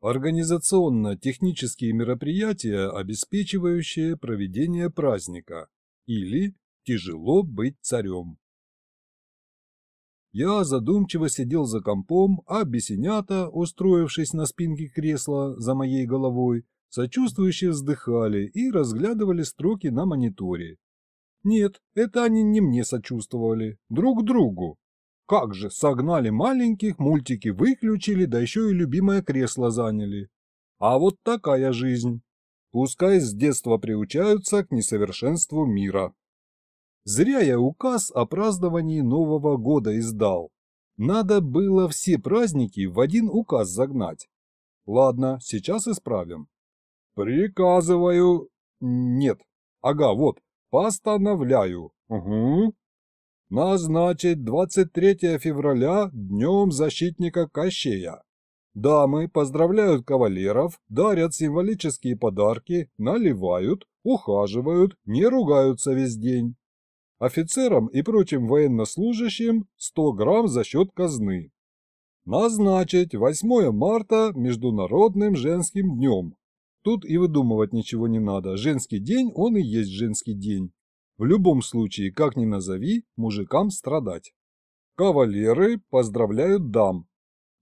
Организационно-технические мероприятия, обеспечивающие проведение праздника. Или «Тяжело быть царем». Я задумчиво сидел за компом, а бесенята, устроившись на спинке кресла за моей головой, сочувствующе вздыхали и разглядывали строки на мониторе. Нет, это они не мне сочувствовали, друг другу. Как же, согнали маленьких, мультики выключили, да еще и любимое кресло заняли. А вот такая жизнь. Пускай с детства приучаются к несовершенству мира. Зря я указ о праздновании Нового года издал. Надо было все праздники в один указ загнать. Ладно, сейчас исправим. Приказываю... Нет. Ага, вот. Постановляю. Угу. Назначить 23 февраля Днем Защитника Кощея. Дамы поздравляют кавалеров, дарят символические подарки, наливают, ухаживают, не ругаются весь день. Офицерам и прочим военнослужащим 100 грамм за счет казны. Назначить 8 марта Международным женским днем. Тут и выдумывать ничего не надо, женский день он и есть женский день. В любом случае, как ни назови, мужикам страдать. Кавалеры поздравляют дам.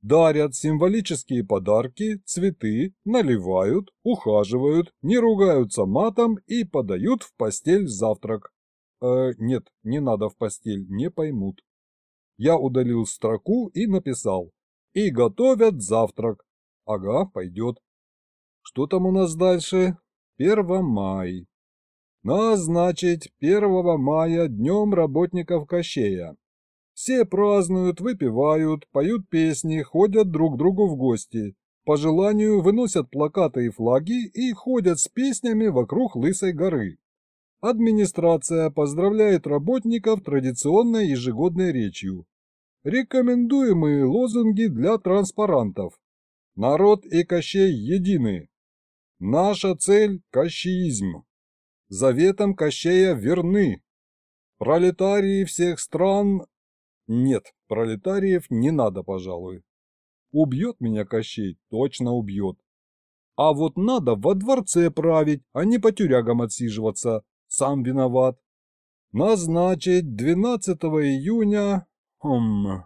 Дарят символические подарки, цветы, наливают, ухаживают, не ругаются матом и подают в постель завтрак. Э, нет, не надо в постель, не поймут. Я удалил строку и написал. И готовят завтрак. Ага, пойдет. Что там у нас дальше? Первомай. Назначить 1 мая днем работников Кощея. Все празднуют, выпивают, поют песни, ходят друг к другу в гости. По желанию выносят плакаты и флаги и ходят с песнями вокруг Лысой горы. Администрация поздравляет работников традиционной ежегодной речью. Рекомендуемые лозунги для транспарантов. Народ и Кощей едины. Наша цель – кощеизм. Заветам Кощея верны. Пролетарии всех стран... Нет, пролетариев не надо, пожалуй. Убьет меня Кощей, точно убьет. А вот надо во дворце править, а не по тюрягам отсиживаться, сам виноват. Назначить 12 июня... Хм...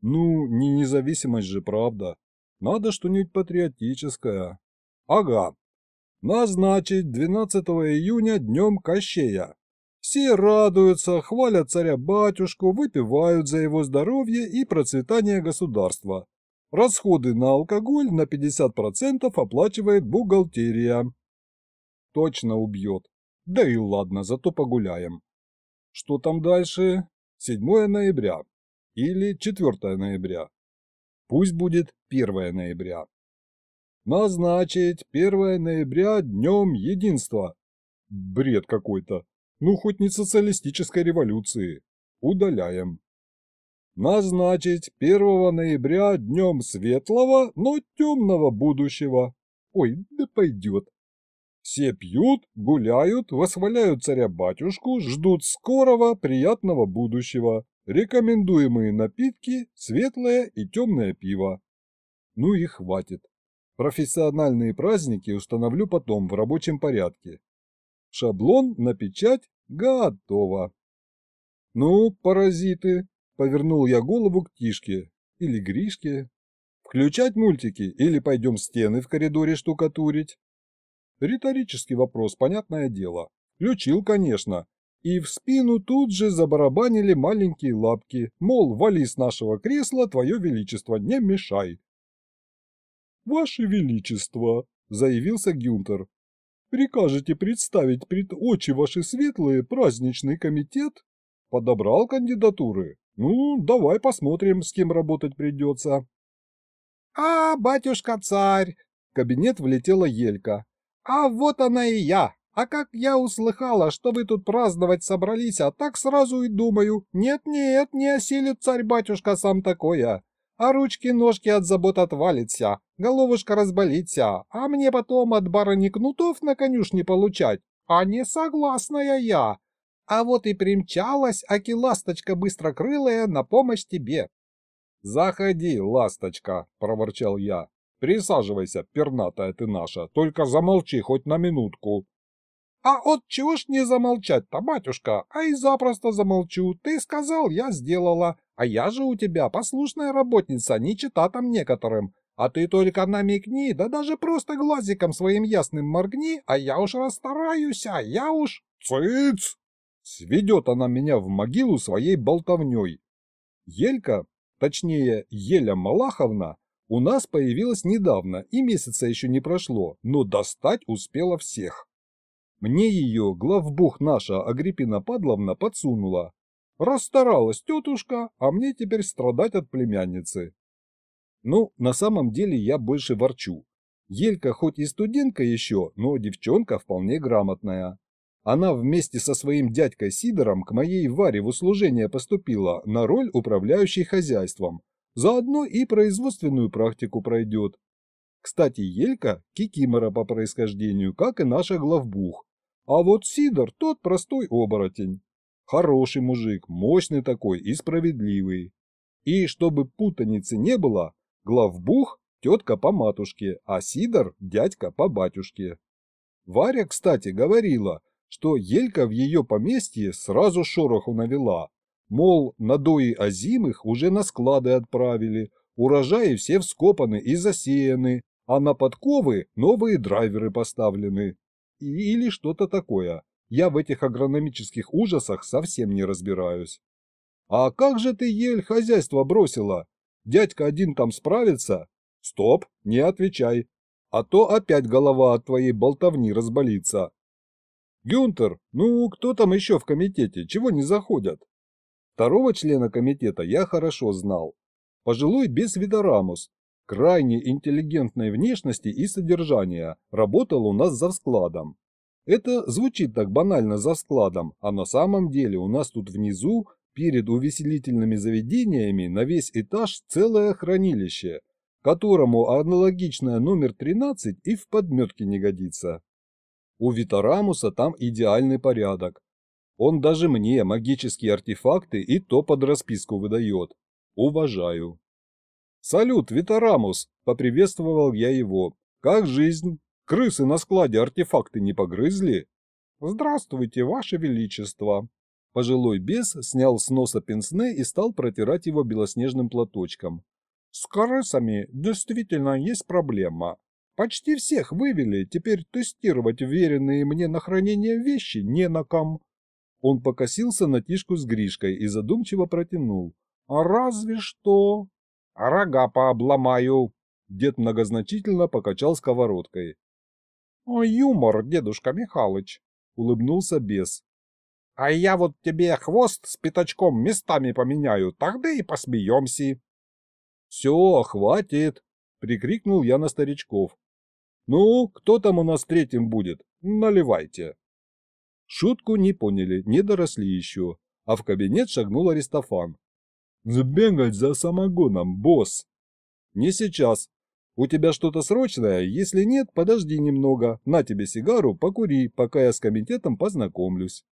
Ну, не независимость же, правда. Надо что-нибудь патриотическое. Ага. Назначить 12 июня днем Кощея. Все радуются, хвалят царя-батюшку, выпивают за его здоровье и процветание государства. Расходы на алкоголь на 50% оплачивает бухгалтерия. Точно убьет. Да и ладно, зато погуляем. Что там дальше? 7 ноября. Или 4 ноября. Пусть будет 1 ноября. Назначить 1 ноября днем единства. Бред какой-то. Ну, хоть не социалистической революции. Удаляем. Назначить 1 ноября днем светлого, но темного будущего. Ой, да пойдет. Все пьют, гуляют, восхваляют царя-батюшку, ждут скорого, приятного будущего. Рекомендуемые напитки – светлое и темное пиво. Ну и хватит. Профессиональные праздники установлю потом в рабочем порядке. Шаблон на печать готово. Ну, паразиты, повернул я голову к Тишке или Гришке. Включать мультики или пойдем стены в коридоре штукатурить? Риторический вопрос, понятное дело. Включил, конечно. И в спину тут же забарабанили маленькие лапки, мол, вали с нашего кресла, твое величество, не мешай. «Ваше Величество», — заявился Гюнтер, — «прикажете представить пред очи ваши светлые праздничный комитет?» «Подобрал кандидатуры? Ну, давай посмотрим, с кем работать придется». «А, батюшка-царь!» — в кабинет влетела Елька. «А вот она и я! А как я услыхала, что вы тут праздновать собрались, а так сразу и думаю, нет-нет, не осилит царь-батюшка сам такое. А ручки-ножки от забот отвалится, головушка разболится, а мне потом от барыни кнутов на конюшне получать. А не согласная я. А вот и примчалась, аки ласточка быстрокрылая, на помощь тебе. «Заходи, ласточка!» – проворчал я. Присаживайся, пернатая ты наша, только замолчи хоть на минутку. А от чего ж не замолчать-то, батюшка? А и запросто замолчу. Ты сказал, я сделала. А я же у тебя послушная работница, не чита там некоторым. А ты только намекни, да даже просто глазиком своим ясным моргни, а я уж расстараюсь, а я уж... Цыц! Сведет она меня в могилу своей болтовней. Елька, точнее Еля Малаховна, у нас появилась недавно, и месяца еще не прошло, но достать успела всех. Мне ее главбух наша Агриппина Падловна подсунула. Расстаралась тетушка, а мне теперь страдать от племянницы. Ну, на самом деле я больше ворчу. Елька хоть и студентка еще, но девчонка вполне грамотная. Она вместе со своим дядькой Сидором к моей Варе в услужение поступила на роль управляющей хозяйством. Заодно и производственную практику пройдет. Кстати, Елька – кикимора по происхождению, как и наша главбух. А вот Сидор – тот простой оборотень. Хороший мужик, мощный такой и справедливый. И чтобы путаницы не было, Главбух – тетка по матушке, а Сидор – дядька по батюшке. Варя, кстати, говорила, что Елька в ее поместье сразу шороху навела. Мол, надои озимых уже на склады отправили, урожаи все вскопаны и засеяны, а на подковы новые драйверы поставлены. Или что-то такое. Я в этих агрономических ужасах совсем не разбираюсь. «А как же ты, Ель, хозяйство бросила?» Дядька один там справится? Стоп, не отвечай. А то опять голова от твоей болтовни разболится. Гюнтер, ну кто там еще в комитете, чего не заходят? Второго члена комитета я хорошо знал. Пожилой без Видорамус, крайне интеллигентной внешности и содержания, работал у нас за складом. Это звучит так банально за складом, а на самом деле у нас тут внизу Перед увеселительными заведениями на весь этаж целое хранилище, которому аналогичное номер 13 и в подметке не годится. У Витарамуса там идеальный порядок. Он даже мне магические артефакты и то под расписку выдает. Уважаю. «Салют, Витарамус!» – поприветствовал я его. «Как жизнь? Крысы на складе артефакты не погрызли?» «Здравствуйте, Ваше Величество!» Пожилой бес снял с носа пенсне и стал протирать его белоснежным платочком. «С крысами действительно есть проблема. Почти всех вывели, теперь тестировать веренные мне на хранение вещи не на ком». Он покосился на Тишку с Гришкой и задумчиво протянул. «А разве что...» «Рога пообломаю!» Дед многозначительно покачал сковородкой. «О, юмор, дедушка Михалыч!» — улыбнулся бес. А я вот тебе хвост с пятачком местами поменяю, тогда и посмеемся. Все, хватит, прикрикнул я на старичков. Ну, кто там у нас третьим будет? Наливайте. Шутку не поняли, не доросли еще, а в кабинет шагнул Аристофан. «Сбегать за самогоном, босс!» «Не сейчас. У тебя что-то срочное? Если нет, подожди немного. На тебе сигару, покури, пока я с комитетом познакомлюсь».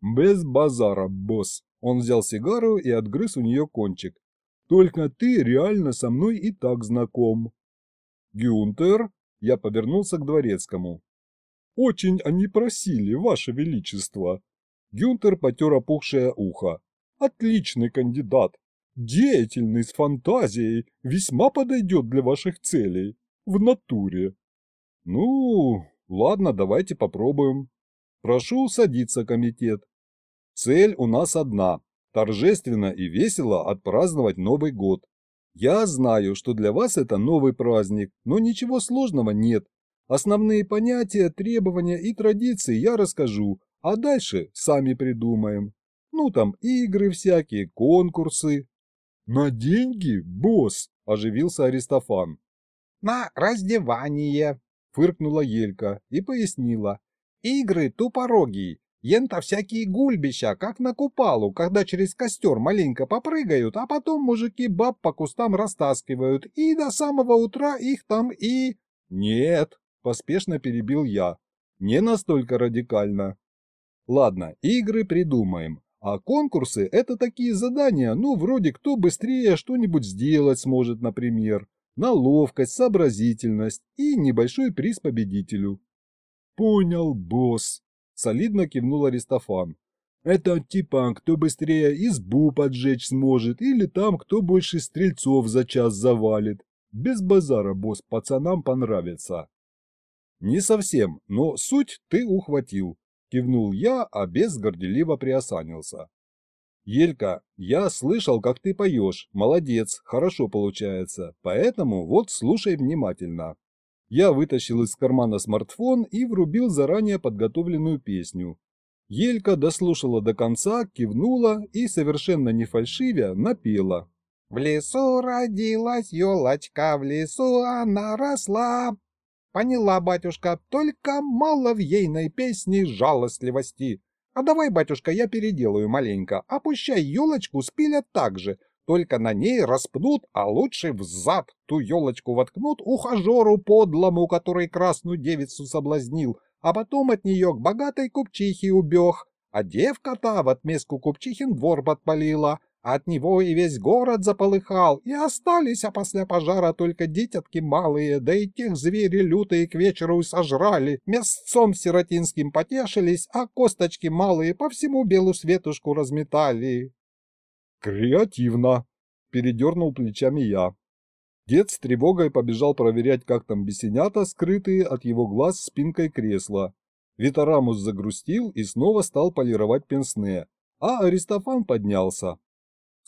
«Без базара, босс!» Он взял сигару и отгрыз у нее кончик. «Только ты реально со мной и так знаком». «Гюнтер?» Я повернулся к дворецкому. «Очень они просили, ваше величество!» Гюнтер потер опухшее ухо. «Отличный кандидат! Деятельный, с фантазией, весьма подойдет для ваших целей. В натуре». «Ну, ладно, давайте попробуем». Прошу садиться, комитет. Цель у нас одна – торжественно и весело отпраздновать Новый год. Я знаю, что для вас это новый праздник, но ничего сложного нет. Основные понятия, требования и традиции я расскажу, а дальше сами придумаем. Ну там игры всякие, конкурсы. На деньги, босс, оживился Аристофан. На раздевание, фыркнула Елька и пояснила. Игры тупорогие, Ента всякие гульбища, как на купалу, когда через костер маленько попрыгают, а потом мужики баб по кустам растаскивают, и до самого утра их там и... Нет, поспешно перебил я. Не настолько радикально. Ладно, игры придумаем. А конкурсы – это такие задания, ну, вроде кто быстрее что-нибудь сделать сможет, например. на ловкость, сообразительность и небольшой приз победителю. Понял, босс, солидно кивнул Аристофан. Это типа, кто быстрее избу поджечь сможет, или там, кто больше стрельцов за час завалит. Без базара, босс, пацанам понравится. Не совсем, но суть ты ухватил. Кивнул я, а бес горделиво приосанился. Елька, я слышал, как ты поешь. Молодец, хорошо получается. Поэтому вот слушай внимательно. Я вытащил из кармана смартфон и врубил заранее подготовленную песню. Елька дослушала до конца, кивнула и, совершенно не фальшивя, напела. «В лесу родилась елочка, в лесу она росла». Поняла, батюшка, только мало в ейной песне жалостливости. А давай, батюшка, я переделаю маленько, опущай елочку спилят так же, только на ней распнут, а лучше в зад ту елочку воткнут ухажеру подлому, который красную девицу соблазнил, а потом от нее к богатой купчихе убег. А девка-то в отместку купчихин двор подпалила, от него и весь город заполыхал, и остались, а после пожара только дитятки малые, да и тех звери лютые к вечеру сожрали, мясцом сиротинским потешились, а косточки малые по всему белу светушку разметали. «Креативно!» – передернул плечами я. Дед с тревогой побежал проверять, как там бесенята, скрытые от его глаз спинкой кресла. Витарамус загрустил и снова стал полировать пенсне, а Аристофан поднялся.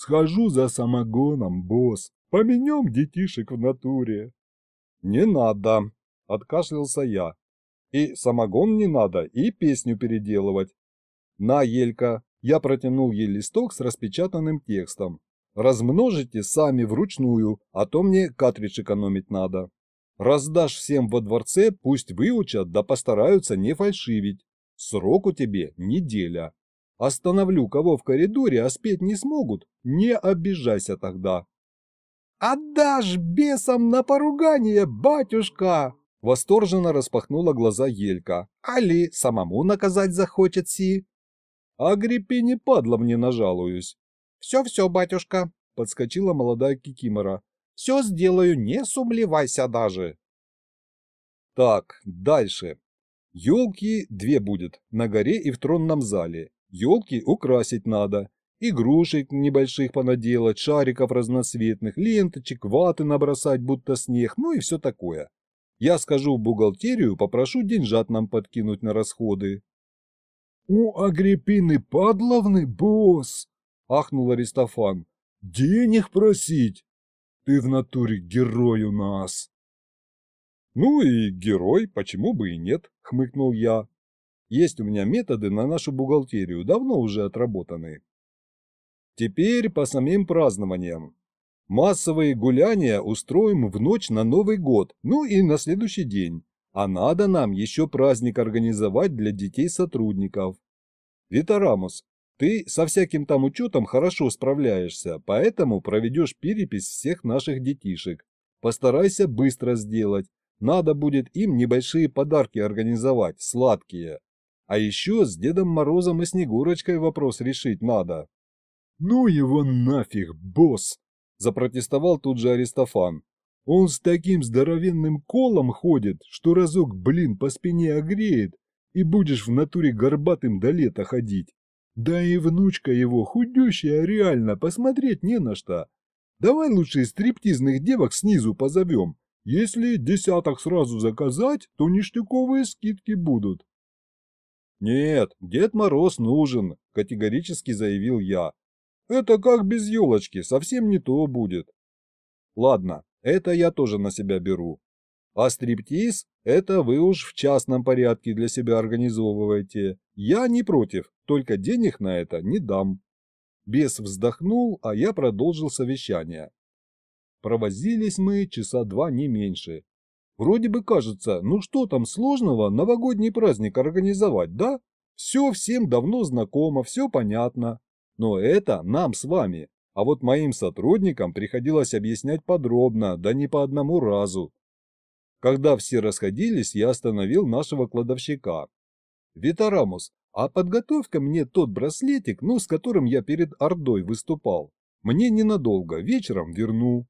Схожу за самогоном, босс. Поменем детишек в натуре. Не надо, откашлялся я. И самогон не надо, и песню переделывать. На, Елька, я протянул ей листок с распечатанным текстом. Размножите сами вручную, а то мне картридж экономить надо. Раздашь всем во дворце, пусть выучат, да постараются не фальшивить. Срок у тебе неделя. Остановлю кого в коридоре, а спеть не смогут, не обижайся тогда. «Отдашь бесам на поругание, батюшка!» Восторженно распахнула глаза Елька. «Али самому наказать захочет си?» «А не падла мне нажалуюсь». «Все-все, батюшка», — подскочила молодая Кикимора. «Все сделаю, не сумлевайся даже». Так, дальше. Елки две будет, на горе и в тронном зале. Елки украсить надо, игрушек небольших понаделать, шариков разноцветных, ленточек, ваты набросать, будто снег, ну и все такое. Я скажу в бухгалтерию, попрошу деньжат нам подкинуть на расходы. — У Агриппины Падловны, босс! — ахнул Аристофан. — Денег просить? Ты в натуре герой у нас. — Ну и герой, почему бы и нет, — хмыкнул я. Есть у меня методы на нашу бухгалтерию, давно уже отработанные. Теперь по самим празднованиям. Массовые гуляния устроим в ночь на Новый год, ну и на следующий день. А надо нам еще праздник организовать для детей-сотрудников. Витарамус, ты со всяким там учетом хорошо справляешься, поэтому проведешь перепись всех наших детишек. Постарайся быстро сделать. Надо будет им небольшие подарки организовать, сладкие. А еще с Дедом Морозом и Снегурочкой вопрос решить надо. «Ну его нафиг, босс!» – запротестовал тут же Аристофан. «Он с таким здоровенным колом ходит, что разок, блин, по спине огреет, и будешь в натуре горбатым до лета ходить. Да и внучка его худющая реально, посмотреть не на что. Давай лучше стриптизных девок снизу позовем. Если десяток сразу заказать, то ништяковые скидки будут. «Нет, Дед Мороз нужен», – категорически заявил я. «Это как без елочки, совсем не то будет». «Ладно, это я тоже на себя беру. А стриптиз – это вы уж в частном порядке для себя организовываете. Я не против, только денег на это не дам». Бес вздохнул, а я продолжил совещание. Провозились мы часа два не меньше, Вроде бы кажется, ну что там сложного новогодний праздник организовать, да? Все всем давно знакомо, все понятно. Но это нам с вами. А вот моим сотрудникам приходилось объяснять подробно, да не по одному разу. Когда все расходились, я остановил нашего кладовщика. «Витарамус, а подготовь-ка мне тот браслетик, ну, с которым я перед Ордой выступал. Мне ненадолго, вечером верну».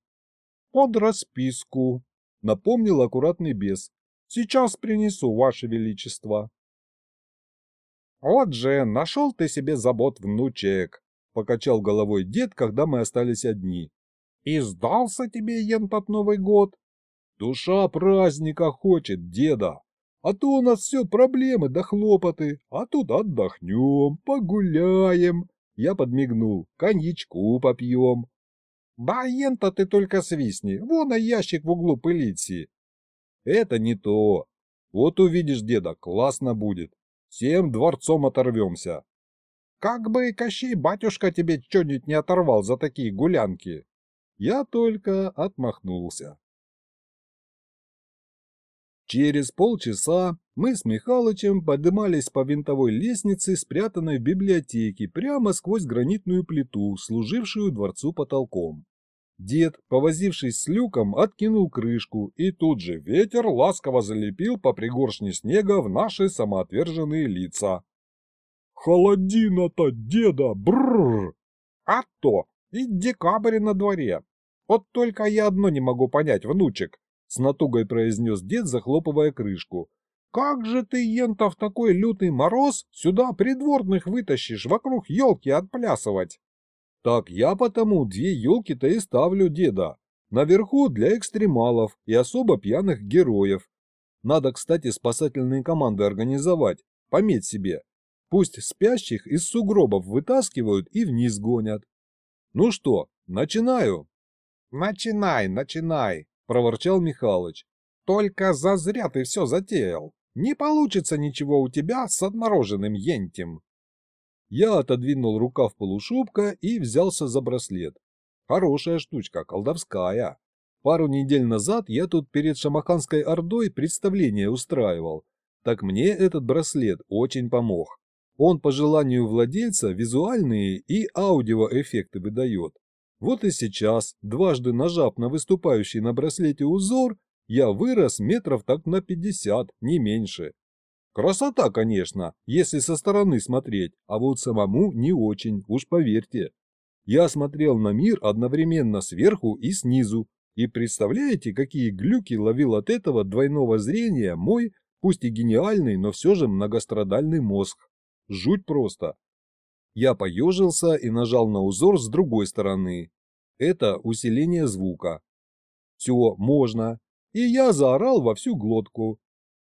под расписку, напомнил аккуратный бес. Сейчас принесу, ваше величество. Вот же, нашел ты себе забот, внучек, покачал головой дед, когда мы остались одни. И сдался тебе ентот Новый год? Душа праздника хочет, деда. А то у нас все проблемы да хлопоты, а тут отдохнем, погуляем. Я подмигнул, коньячку попьем. Да ента ты только свистни, вон а ящик в углу пылится. Это не то. Вот увидишь, деда, классно будет. Всем дворцом оторвемся. Как бы и Кощей батюшка тебе что-нибудь не оторвал за такие гулянки. Я только отмахнулся. Через полчаса мы с Михалычем поднимались по винтовой лестнице, спрятанной в библиотеке, прямо сквозь гранитную плиту, служившую дворцу потолком. Дед, повозившись с люком, откинул крышку, и тут же ветер ласково залепил по пригоршне снега в наши самоотверженные лица. «Холодина-то, деда, бррр!» «А то! И декабрь на дворе! Вот только я одно не могу понять, внучек!» С натугой произнес дед, захлопывая крышку. «Как же ты, Ента, в такой лютый мороз сюда придворных вытащишь вокруг елки отплясывать?» «Так я потому две елки-то и ставлю, деда. Наверху для экстремалов и особо пьяных героев. Надо, кстати, спасательные команды организовать. Пометь себе. Пусть спящих из сугробов вытаскивают и вниз гонят. Ну что, начинаю?» «Начинай, начинай!» проворчал Михалыч. «Только зазря ты все затеял. Не получится ничего у тебя с отмороженным ентем». Я отодвинул рукав полушубка и взялся за браслет. Хорошая штучка, колдовская. Пару недель назад я тут перед Шамаханской Ордой представление устраивал. Так мне этот браслет очень помог. Он по желанию владельца визуальные и аудиоэффекты выдает. Вот и сейчас, дважды нажав на выступающий на браслете узор, я вырос метров так на 50, не меньше. Красота, конечно, если со стороны смотреть, а вот самому не очень, уж поверьте. Я смотрел на мир одновременно сверху и снизу, и представляете, какие глюки ловил от этого двойного зрения мой, пусть и гениальный, но все же многострадальный мозг. Жуть просто. Я поежился и нажал на узор с другой стороны. Это усиление звука. Все, можно. И я заорал во всю глотку.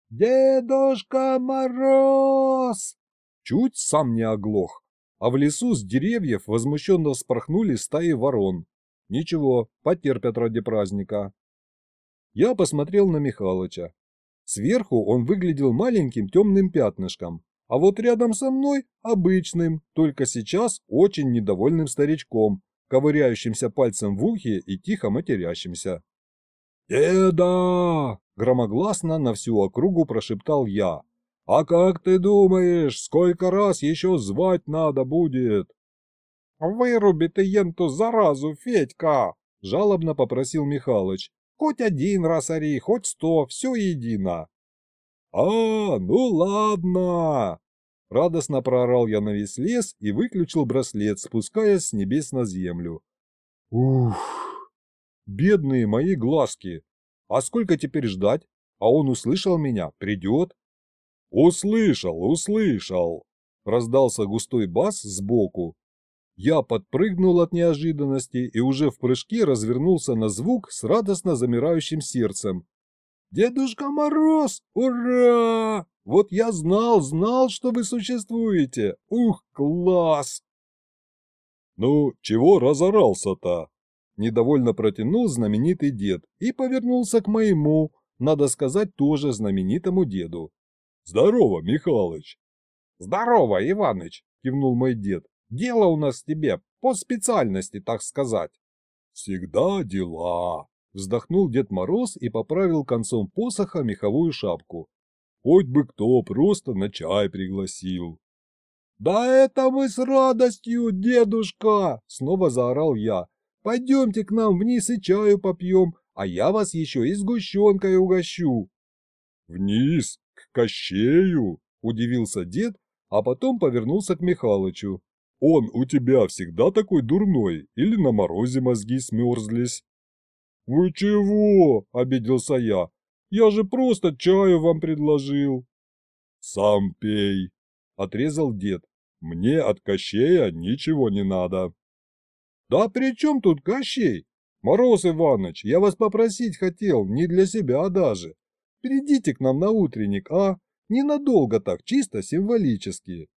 «Дедушка Мороз!» Чуть сам не оглох. А в лесу с деревьев возмущенно вспорхнули стаи ворон. Ничего, потерпят ради праздника. Я посмотрел на Михалыча. Сверху он выглядел маленьким темным пятнышком, а вот рядом со мной обычным, только сейчас очень недовольным старичком, ковыряющимся пальцем в ухе и тихо матерящимся. «Деда!» – громогласно на всю округу прошептал я. «А как ты думаешь, сколько раз еще звать надо будет?» «Выруби ты енту заразу, Федька!» – жалобно попросил Михалыч. «Хоть один раз ори, хоть сто, все едино!» «А, ну ладно!» Радостно проорал я на весь лес и выключил браслет, спускаясь с небес на землю. Ух, бедные мои глазки! А сколько теперь ждать? А он услышал меня, придет? Услышал, услышал! Раздался густой бас сбоку. Я подпрыгнул от неожиданности и уже в прыжке развернулся на звук с радостно замирающим сердцем. «Дедушка Мороз! Ура!» Вот я знал, знал, что вы существуете. Ух, класс!» «Ну, чего разорался-то?» Недовольно протянул знаменитый дед и повернулся к моему, надо сказать, тоже знаменитому деду. «Здорово, Михалыч!» «Здорово, Иваныч!» – кивнул мой дед. «Дело у нас тебе, по специальности, так сказать». «Всегда дела!» – вздохнул Дед Мороз и поправил концом посоха меховую шапку. Хоть бы кто просто на чай пригласил. «Да это мы с радостью, дедушка!» — снова заорал я. «Пойдемте к нам вниз и чаю попьем, а я вас еще и сгущенкой угощу». «Вниз? К Кощею?» — удивился дед, а потом повернулся к Михалычу. «Он у тебя всегда такой дурной или на морозе мозги смерзлись?» «Вы чего?» – обиделся я. «Я же просто чаю вам предложил». «Сам пей», – отрезал дед. «Мне от Кощея ничего не надо». «Да при чем тут Кощей? Мороз Иваныч, я вас попросить хотел, не для себя даже. Придите к нам на утренник, а? Ненадолго так, чисто символически».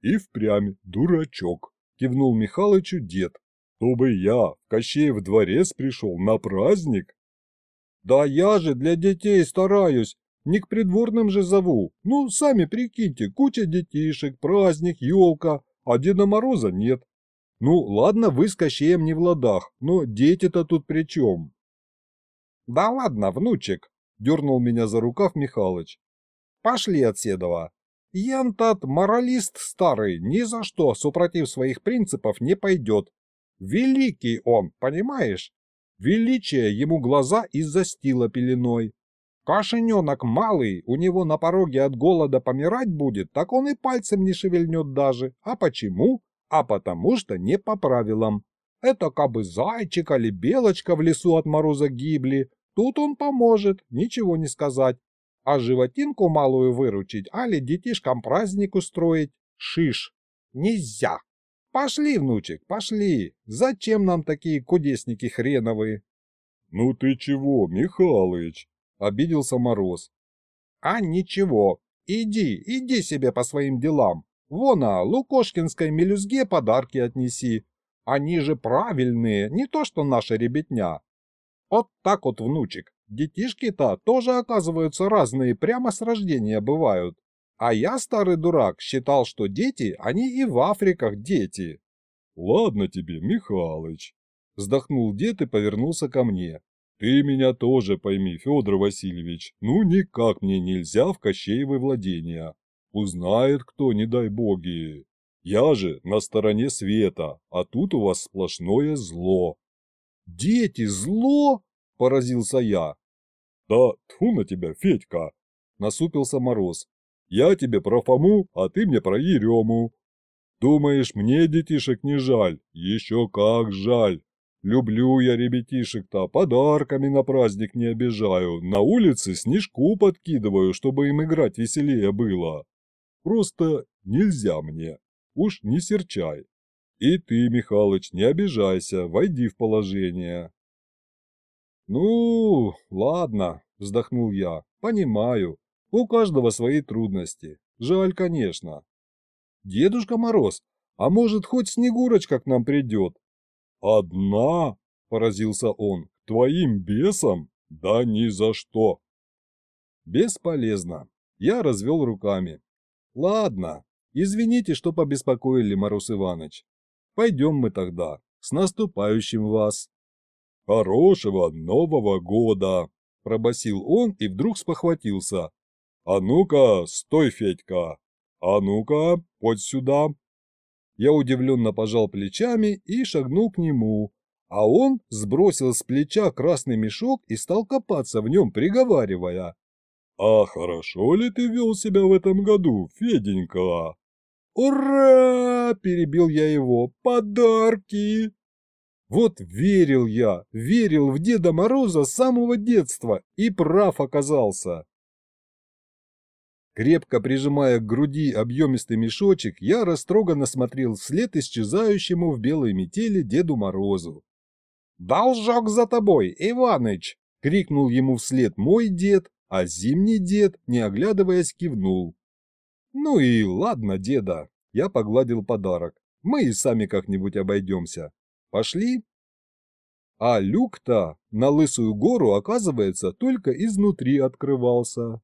«И впрямь дурачок», – кивнул Михалычу дед. «Чтобы я в Кощеев дворец пришел на праздник?» «Да я же для детей стараюсь, не к придворным же зову. Ну, сами прикиньте, куча детишек, праздник, елка, а Деда Мороза нет. Ну, ладно, вы с Кощеем не в ладах, но дети-то тут при чем? Да ладно, внучек, дернул меня за рукав Михалыч. Пошли от Седова. Ян тот моралист старый, ни за что, супротив своих принципов, не пойдет. Великий он, понимаешь? Величие ему глаза из-за стила пеленой. Кошененок малый, у него на пороге от голода помирать будет, так он и пальцем не шевельнет даже. А почему? А потому что не по правилам. Это кабы зайчик или белочка в лесу от мороза гибли. Тут он поможет, ничего не сказать. А животинку малую выручить, али детишкам праздник устроить – шиш. Нельзя. Пошли, внучек, пошли. Зачем нам такие кудесники хреновые? Ну ты чего, Михалыч? Обиделся Мороз. А ничего, иди, иди себе по своим делам. Вон, а Лукошкинской мелюзге подарки отнеси. Они же правильные, не то что наша ребятня. Вот так вот, внучек, детишки-то тоже, оказываются, разные прямо с рождения бывают. А я, старый дурак, считал, что дети, они и в Африках дети. Ладно тебе, Михалыч. Вздохнул дед и повернулся ко мне. Ты меня тоже пойми, Федор Васильевич, ну никак мне нельзя в Кощеевы владения. Узнает кто, не дай боги. Я же на стороне света, а тут у вас сплошное зло. Дети, зло? Поразился я. Да, тьфу на тебя, Федька, насупился Мороз. Я тебе про Фому, а ты мне про Ерему. Думаешь, мне детишек не жаль? Еще как жаль. Люблю я ребятишек-то, подарками на праздник не обижаю, на улице снежку подкидываю, чтобы им играть веселее было. Просто нельзя мне, уж не серчай. И ты, Михалыч, не обижайся, войди в положение. Ну, ладно, вздохнул я, понимаю, у каждого свои трудности, жаль, конечно. Дедушка Мороз, а может хоть Снегурочка к нам придет, «Одна?» – поразился он. «Твоим бесом? Да ни за что!» «Бесполезно!» Я развел руками. «Ладно, извините, что побеспокоили, Марус Иваныч. Пойдем мы тогда. С наступающим вас!» «Хорошего Нового года!» – пробасил он и вдруг спохватился. «А ну-ка, стой, Федька! А ну-ка, подь сюда!» Я удивленно пожал плечами и шагнул к нему, а он сбросил с плеча красный мешок и стал копаться в нем, приговаривая. «А хорошо ли ты вел себя в этом году, Феденька?» «Ура!» – перебил я его. «Подарки!» Вот верил я, верил в Деда Мороза с самого детства и прав оказался. Крепко прижимая к груди объемистый мешочек, я растроганно смотрел вслед исчезающему в белой метели Деду Морозу. «Должок за тобой, Иваныч!» — крикнул ему вслед мой дед, а зимний дед, не оглядываясь, кивнул. «Ну и ладно, деда!» — я погладил подарок. «Мы и сами как-нибудь обойдемся. Пошли?» А люк-то на Лысую гору, оказывается, только изнутри открывался.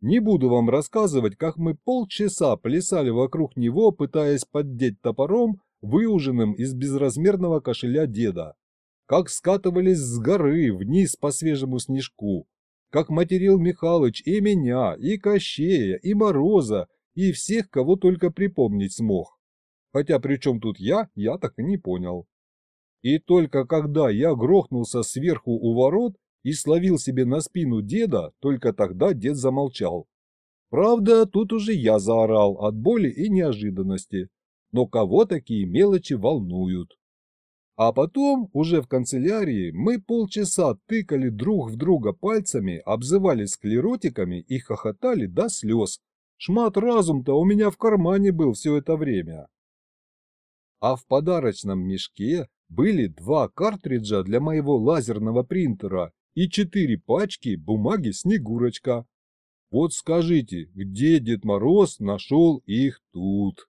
Не буду вам рассказывать, как мы полчаса плясали вокруг него, пытаясь поддеть топором, выуженным из безразмерного кошеля деда. Как скатывались с горы вниз по свежему снежку. Как материл Михалыч и меня, и Кощея, и Мороза, и всех, кого только припомнить смог. Хотя при чем тут я, я так и не понял. И только когда я грохнулся сверху у ворот, и словил себе на спину деда, только тогда дед замолчал. Правда, тут уже я заорал от боли и неожиданности. Но кого такие мелочи волнуют? А потом, уже в канцелярии, мы полчаса тыкали друг в друга пальцами, обзывали склеротиками и хохотали до слез. Шмат разум-то у меня в кармане был все это время. А в подарочном мешке были два картриджа для моего лазерного принтера и четыре пачки бумаги «Снегурочка». Вот скажите, где Дед Мороз нашел их тут?